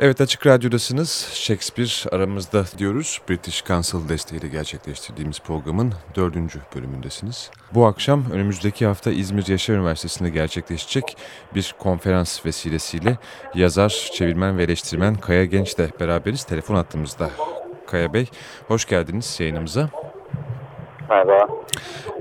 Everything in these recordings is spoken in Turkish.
Evet Açık Radyo'dasınız. Shakespeare aramızda diyoruz. British Council desteğiyle gerçekleştirdiğimiz programın dördüncü bölümündesiniz. Bu akşam önümüzdeki hafta İzmir Yaşar Üniversitesi'nde gerçekleşecek bir konferans vesilesiyle yazar, çevirmen ve eleştirmen Kaya Genç'le beraberiz. Telefon attığımızda Kaya Bey, hoş geldiniz yayınımıza. Merhaba.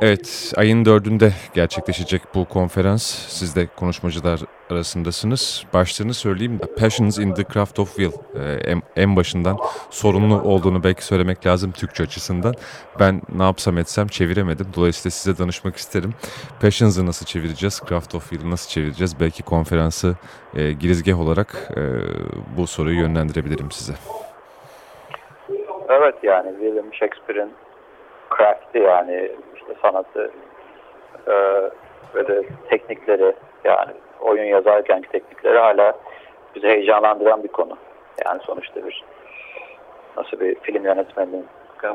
Evet, ayın dördünde gerçekleşecek bu konferans. Siz de konuşmacılar arasındasınız. Başlığını söyleyeyim. Passions in the Craft of Will. Ee, en, en başından sorunlu olduğunu belki söylemek lazım Türkçe açısından. Ben ne yapsam etsem çeviremedim. Dolayısıyla size danışmak isterim. Passions'ı nasıl çevireceğiz? Craft of Will'ı nasıl çevireceğiz? Belki konferansı e, girizgah olarak e, bu soruyu yönlendirebilirim size. Evet yani William Shakespeare'in craft'i yani işte sanatı e, ve de teknikleri yani oyun yazarken teknikleri hala bizi heyecanlandıran bir konu. Yani sonuçta bir nasıl bir film yönetmeninin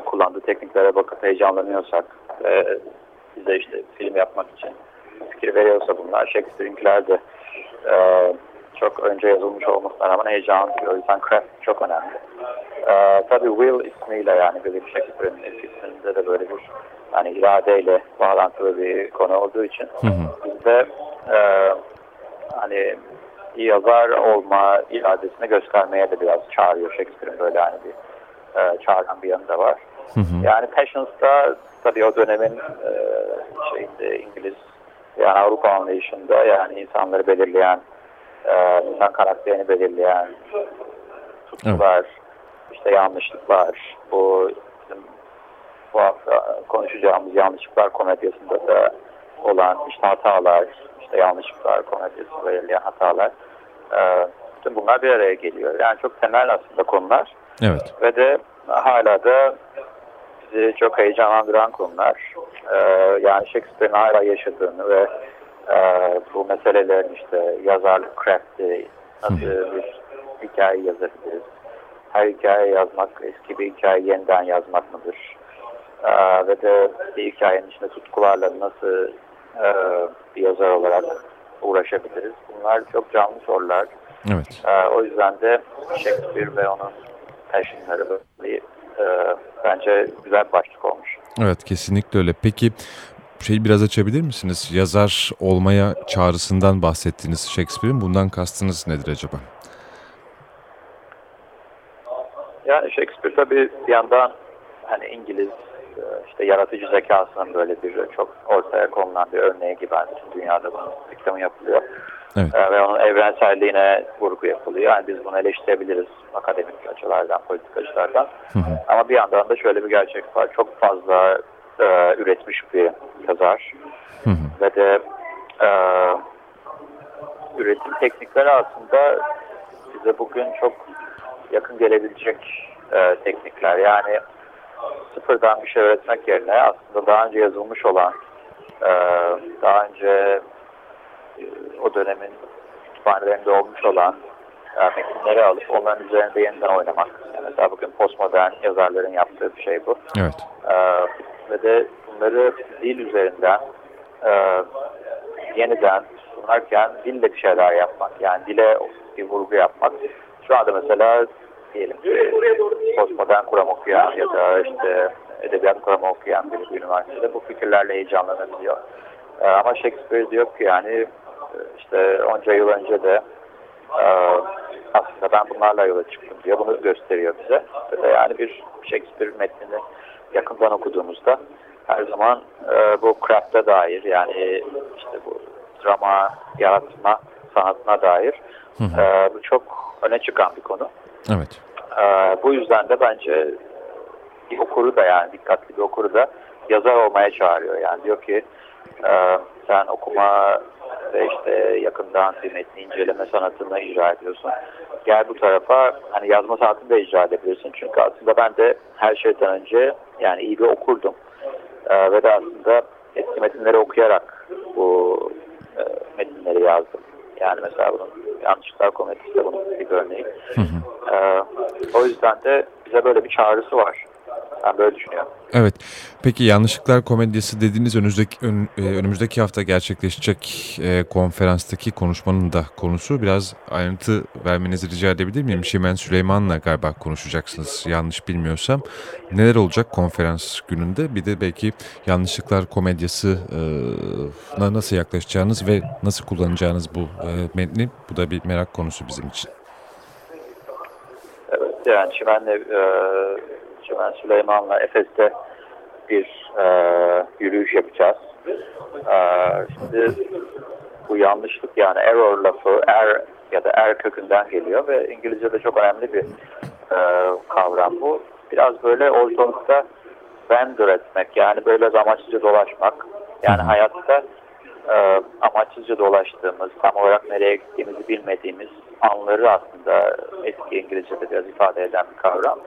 kullandığı tekniklere bakıp heyecanlanıyorsak ve bize işte film yapmak için fikir veriyorsa bunlar Shakespeare'inkiler de e, çok önce yazılmış olmasına rağmen heyecan O yüzden craft çok önemli. Ee, tabii Will ismiyle yani William Shakespeare'in isminde de böyle bir yani iradeyle bağlantılı bir konu olduğu için hı hı. bizde e, hani yazar olma iradesini göstermeye de biraz çağırıyor Shakespeare'in böyle hani bir e, çağıran bir yanı da var. Hı hı. Yani Passions'da tabii o dönemin e, şeyinde İngiliz yani Avrupa anlayışında yani insanları belirleyen e, insan karakterini belirleyen tutkular, evet işte yanlışlıklar, bu bu hafta konuşacağımız yanlışlıklar komedyasında da olan işte hatalar, işte yanlışlıklar komedyasında verilen hatalar e, bütün bunlar bir araya geliyor. Yani çok temel aslında konular. Evet. Ve de hala da bizi çok heyecanlandıran konular. E, yani Shakespeare'in hala yaşadığını ve e, bu meselelerin işte yazarlık craft'i, nasıl bir hikaye yazabiliriz, her hikaye yazmak eski bir hikaye yeniden yazmak mıdır? Ee, ve de bir hikayenin içinde tutkularla nasıl e, bir yazar olarak uğraşabiliriz? Bunlar çok canlı sorular. Evet. Ee, o yüzden de Shakespeare ve onun passionları böyle e, bence güzel bir başlık olmuş. Evet kesinlikle öyle. Peki şey biraz açabilir misiniz? Yazar olmaya çağrısından bahsettiğiniz Shakespeare'in bundan kastınız nedir acaba? Yani Shakespeare tabii bir yandan hani İngiliz e, işte yaratıcı zekasının böyle bir çok ortaya konulan bir örneği gibi bütün dünyada bunun reklamı yapılıyor. Evet. Ee, ve onun evrenselliğine vurgu yapılıyor. Yani biz bunu eleştirebiliriz akademik açılardan, politik açılardan. Hı hı. Ama bir yandan da şöyle bir gerçek var. Çok fazla e, üretmiş bir yazar. Hı hı. Ve de e, üretim teknikleri aslında bize bugün çok yakın gelebilecek e, teknikler. Yani sıfırdan bir şey öğretmek yerine aslında daha önce yazılmış olan, e, daha önce e, o dönemin kütüphanelerinde olmuş olan e, metinleri alıp onların üzerinde yeniden oynamak. Yani mesela bugün postmodern yazarların yaptığı bir şey bu. Evet. E, ve de bunları dil üzerinden e, yeniden sunarken dille bir şeyler yapmak. Yani dile bir vurgu yapmak. Şu anda mesela diyelim postmodern kuram okuyan ya da işte edebiyat kuramı okuyan bir, bir üniversitede bu fikirlerle heyecanlanabiliyor. Ee, ama Shakespeare diyor ki yani e, işte onca yıl önce de e, aslında ben bunlarla yola çıktım diyor. Bunu gösteriyor bize. Ve yani bir Shakespeare metnini yakından okuduğumuzda her zaman e, bu craft'a dair yani işte bu drama yaratma sanatına dair. E, bu çok öne çıkan bir konu. Evet. Ee, bu yüzden de bence bir okuru da yani dikkatli bir okuru da yazar olmaya çağırıyor. Yani diyor ki e, sen okuma ve işte yakından bir metni inceleme sanatını icra ediyorsun. Gel bu tarafa hani yazma sanatını da icra edebilirsin. Çünkü aslında ben de her şeyden önce yani iyi bir okurdum. Ee, ve de aslında eski metinleri okuyarak bu e, metinleri yazdım. Yani mesela bunun yanlışlıklar komedisi de bunun bir örneği. Hı hı. Ee, o yüzden de bize böyle bir çağrısı var. Ben böyle düşünüyorum. Evet. Peki yanlışlıklar komedyası dediğiniz önümüzdeki ön, e, önümüzdeki hafta gerçekleşecek e, konferanstaki konuşmanın da konusu biraz ayrıntı vermenizi rica edebilir miyim? Şimen Süleyman'la galiba konuşacaksınız yanlış bilmiyorsam. Neler olacak konferans gününde? Bir de belki yanlışlıklar komedyasına nasıl yaklaşacağınız ve nasıl kullanacağınız bu e, metni bu da bir merak konusu bizim için. Evet yani Şimen'le e, Şimen Süleyman'la Efes'te bir e, yürüyüş yapacağız. E, şimdi bu yanlışlık yani error lafı er ya da er kökünden geliyor ve İngilizce'de çok önemli bir e, kavram bu. Biraz böyle ortalıkta wander etmek yani böyle amaçsızca dolaşmak. Yani hayatta e, amaçsızca dolaştığımız, tam olarak nereye gittiğimizi bilmediğimiz anları aslında eski İngilizce'de biraz ifade eden bir kavram.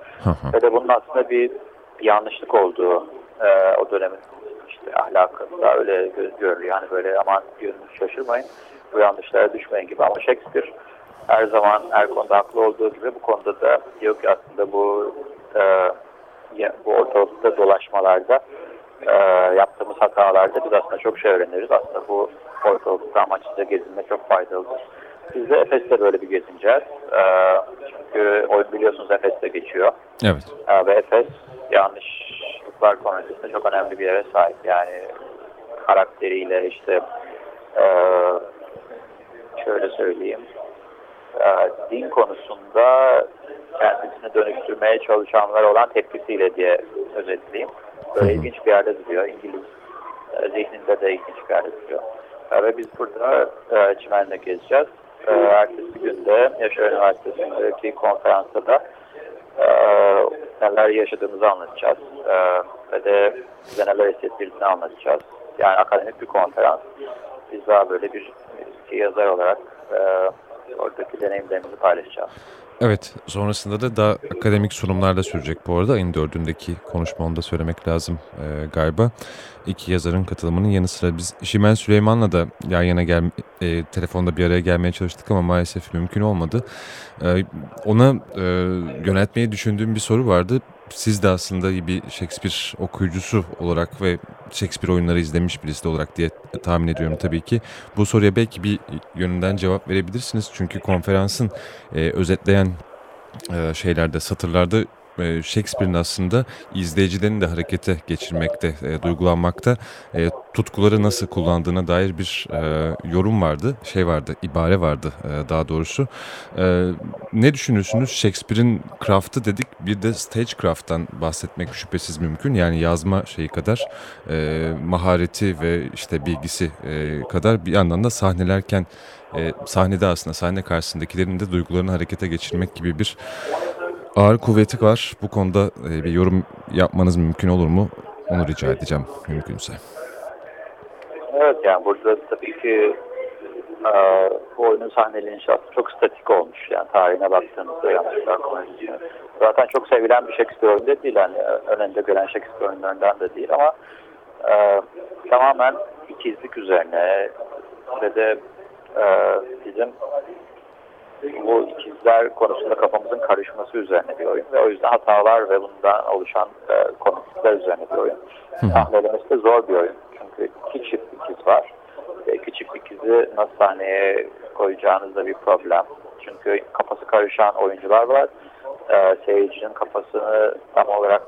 Ve de bunun aslında bir, yanlışlık olduğu e, o dönemin işte ahlakında öyle görülüyor. Yani böyle aman yönünüz şaşırmayın, bu yanlışlara düşmeyin gibi. Ama Shakespeare her zaman her konuda haklı olduğu gibi bu konuda da diyor ki aslında bu e, bu ortalıkta dolaşmalarda e, yaptığımız hatalarda biz aslında çok şey öğreniriz. Aslında bu ortalıkta amaçlıca gezinme çok faydalıdır. Biz de Efes'te böyle bir gezineceğiz. E, çünkü oyun biliyorsunuz Efes'te geçiyor. Evet. E, ve Efes yanlışlıklar konusunda çok önemli bir yere sahip. Yani karakteriyle işte e, şöyle söyleyeyim e, din konusunda kendisini dönüştürmeye çalışanlar olan tepkisiyle diye özetleyeyim. Böyle ilginç bir yerde duruyor. İngiliz e, zihninde de ilginç bir yerde duruyor. E, ve biz burada e, gezeceğiz. E, ertesi günde Yaşar Üniversitesi'ndeki konferansta da e, neler yaşadığımızı anlatacağız. E, ve de bize neler hissettirdiğini anlatacağız. Yani akademik bir konferans. Biz daha böyle bir, yazar olarak e, oradaki deneyimlerimizi paylaşacağız. Evet, sonrasında da daha akademik sunumlar da sürecek bu arada. Ayın dördündeki konuşma onu da söylemek lazım e, galiba. İki yazarın katılımının yanı sıra biz Şimen Süleyman'la da yan yana gel, e, telefonda bir araya gelmeye çalıştık ama maalesef mümkün olmadı. E, ona e, yöneltmeyi düşündüğüm bir soru vardı. Siz de aslında bir Shakespeare okuyucusu olarak ve Shakespeare oyunları izlemiş birisi olarak diye tahmin ediyorum tabii ki. Bu soruya belki bir yönünden cevap verebilirsiniz. Çünkü konferansın e, özetleyen e, şeylerde, satırlarda e, Shakespeare'in aslında izleyicilerini de harekete geçirmekte, e, duygulanmakta, e, tutkuları nasıl kullandığına dair bir e, yorum vardı, şey vardı, ibare vardı e, daha doğrusu. E, ne düşünüyorsunuz? Shakespeare'in craft'ı dedik, bir de stagecraft'tan bahsetmek şüphesiz mümkün. Yani yazma şeyi kadar, e, mahareti ve işte bilgisi e, kadar bir yandan da sahnelerken e, sahnede aslında sahne karşısındakilerin de duygularını harekete geçirmek gibi bir ağır kuvveti var. Bu konuda e, bir yorum yapmanız mümkün olur mu? Onu rica edeceğim mümkünse. Evet yani burada tabii ki e, bu oyunun sahneli çok statik olmuş. Yani tarihine baktığınızda yanlışlar konusunda. Zaten çok sevilen bir Shakespeare oyunu değil. Yani önünde gören Shakespeare oyunlarından da değil ama e, tamamen ikizlik üzerine ve de e, bizim bu ikizler konusunda kafamızın karışması üzerine bir oyun ve o yüzden hatalar ve bundan oluşan e, konuklar üzerine bir oyun. Sahnelemesi de zor bir oyun. İki çift ikiz var. İki çift ikizi nasıl sahneye koyacağınız da bir problem. Çünkü kafası karışan oyuncular var. E, seyircinin kafasını tam olarak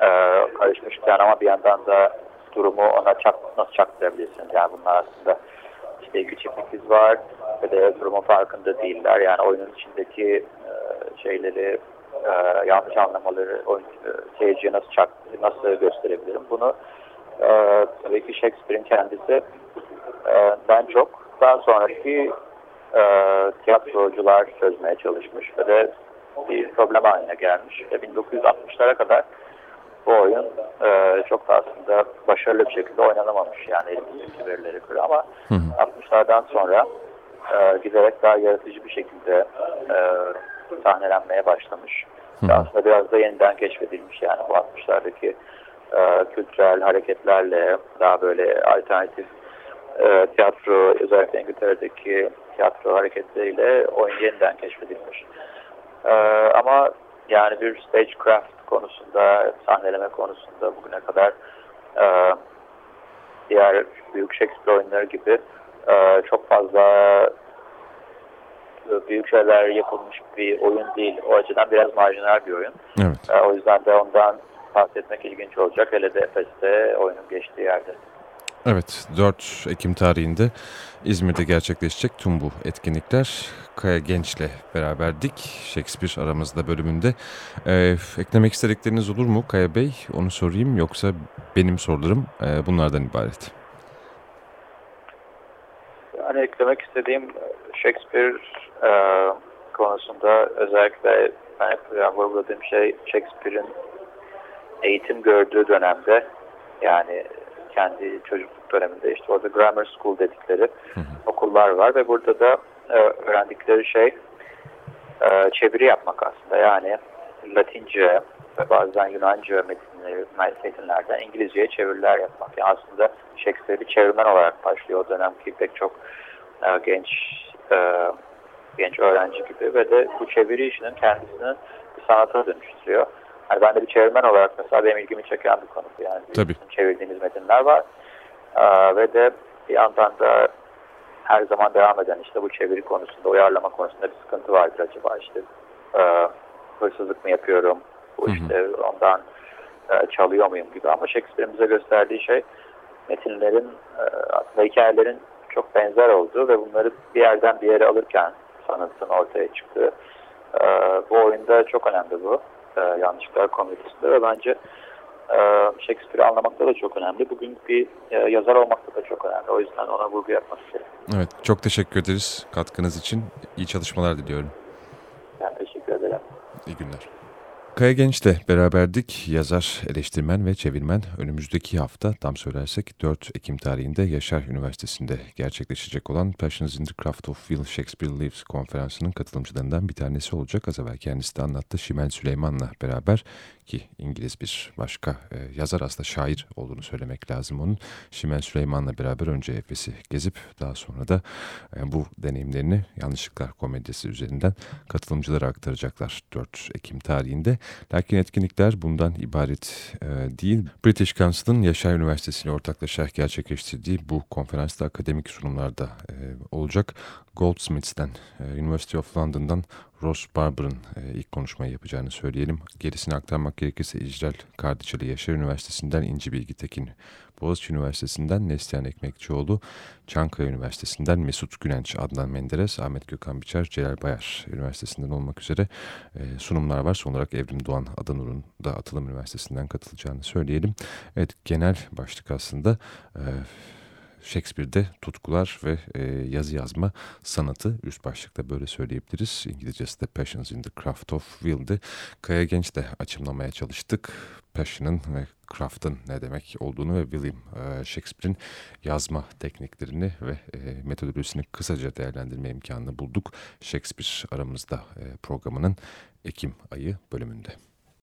e, karışmışken ama bir yandan da durumu ona çak, nasıl çaktırabilirsiniz? Yani bunlar aslında işte çift ikiz var ve de durumun farkında değiller. Yani oyunun içindeki e, şeyleri e, yanlış anlamaları oyun, e, seyirciye nasıl çak, nasıl gösterebilirim? Bunu e, tabii ki Shakespeare'in kendisi e, ben çok daha sonraki e, tiyatrocular çözmeye çalışmış ve de bir problem haline gelmiş. Ve 1960'lara kadar bu oyun e, çok da aslında başarılı bir şekilde oynanamamış yani elimizdeki verilere göre ama hı hı. 60'lardan sonra e, giderek daha yaratıcı bir şekilde e, sahnelenmeye başlamış. Hı hı. Aslında biraz da yeniden keşfedilmiş yani bu 60'lardaki e, kültürel hareketlerle daha böyle alternatif e, tiyatro özellikle İngiltere'deki tiyatro hareketleriyle oyun yeniden keşfedilmiş. E, ama yani bir stagecraft konusunda, sahneleme konusunda bugüne kadar e, diğer büyük Shakespeare oyunları gibi e, çok fazla büyük şeyler yapılmış bir oyun değil. O açıdan biraz marjinal bir oyun. Evet. E, o yüzden de ondan bahsetmek ilginç olacak. Hele de Efes'te oyunun geçtiği yerde. Evet, 4 Ekim tarihinde İzmir'de gerçekleşecek tüm bu etkinlikler Kaya Genç'le beraberdik. Shakespeare aramızda bölümünde. Ee, eklemek istedikleriniz olur mu Kaya Bey? Onu sorayım yoksa benim sorularım e, bunlardan ibaret. Yani eklemek istediğim Shakespeare e, konusunda özellikle ben hep vurguladığım şey Shakespeare'in eğitim gördüğü dönemde yani kendi çocukluk döneminde işte orada grammar school dedikleri hı hı. okullar var ve burada da e, öğrendikleri şey e, çeviri yapmak aslında yani Latince ve bazen Yunanca metinleri, metinlerden İngilizceye çeviriler yapmak. Yani aslında Shakespeare bir çevirmen olarak başlıyor o dönemki pek çok e, genç e, genç öğrenci gibi ve de bu çeviri işinin kendisini sanata dönüştürüyor. Yani ben de bir çevirmen olarak mesela benim ilgimi çeken bir konu. Yani Tabii. çevirdiğimiz metinler var. Ee, ve de bir yandan da her zaman devam eden işte bu çeviri konusunda, uyarlama konusunda bir sıkıntı vardır acaba işte e, hırsızlık mı yapıyorum, bu işte ondan e, çalıyor muyum gibi ama Shakespeare'in bize gösterdiği şey metinlerin e, aslında hikayelerin çok benzer olduğu ve bunları bir yerden bir yere alırken sanatın ortaya çıktığı e, bu oyunda çok önemli bu e, yanlışlıklar komedisinde ve bence e, Shakespeare'i anlamakta da çok önemli. Bugün bir e, yazar olmakta da çok önemli. O yüzden ona vurgu yapmak istedim. Evet, çok teşekkür ederiz katkınız için. İyi çalışmalar diliyorum. Ben teşekkür ederim. İyi günler. Kaya Genç'le beraberdik. Yazar, eleştirmen ve çevirmen önümüzdeki hafta tam söylersek 4 Ekim tarihinde Yaşar Üniversitesi'nde gerçekleşecek olan Passions in the Craft of Will Shakespeare Lives konferansının katılımcılarından bir tanesi olacak. Az evvel kendisi de anlattı. Şimen Süleyman'la beraber ki İngiliz bir başka e, yazar aslında şair olduğunu söylemek lazım onun. Şimen Süleyman'la beraber önce Efes'i gezip daha sonra da e, bu deneyimlerini Yanlışlıklar Komedyası üzerinden katılımcılara aktaracaklar 4 Ekim tarihinde. Lakin etkinlikler bundan ibaret e, değil. British Council'ın Yaşar Üniversitesi ile ortaklaşa gerçekleştirdiği bu konferansta akademik sunumlarda e, olacak. Goldsmiths'ten, e, University of London'dan Ross Barber'ın e, ilk konuşmayı yapacağını söyleyelim. Gerisini aktarmak gerekirse İcral Kardiçalı Yaşar Üniversitesi'nden İnci Bilgi Tekin, Boğaziçi Üniversitesi'nden Neslihan Ekmekçioğlu, Çankaya Üniversitesi'nden Mesut Günenç, Adnan Menderes, Ahmet Gökhan Biçer, Celal Bayar Üniversitesi'nden olmak üzere e, sunumlar var. Son olarak Evrim Doğan Adanur'un da Atılım Üniversitesi'nden katılacağını söyleyelim. Evet genel başlık aslında... E, Shakespeare'de tutkular ve e, yazı yazma sanatı üst başlıkta böyle söyleyebiliriz. İngilizcesi de Passions in the Craft of Will'di. Kaya Genç de açımlamaya çalıştık. Passion'ın ve craft'ın ne demek olduğunu ve William e, Shakespeare'in yazma tekniklerini ve e, metodolojisini kısaca değerlendirme imkanını bulduk. Shakespeare aramızda e, programının Ekim ayı bölümünde.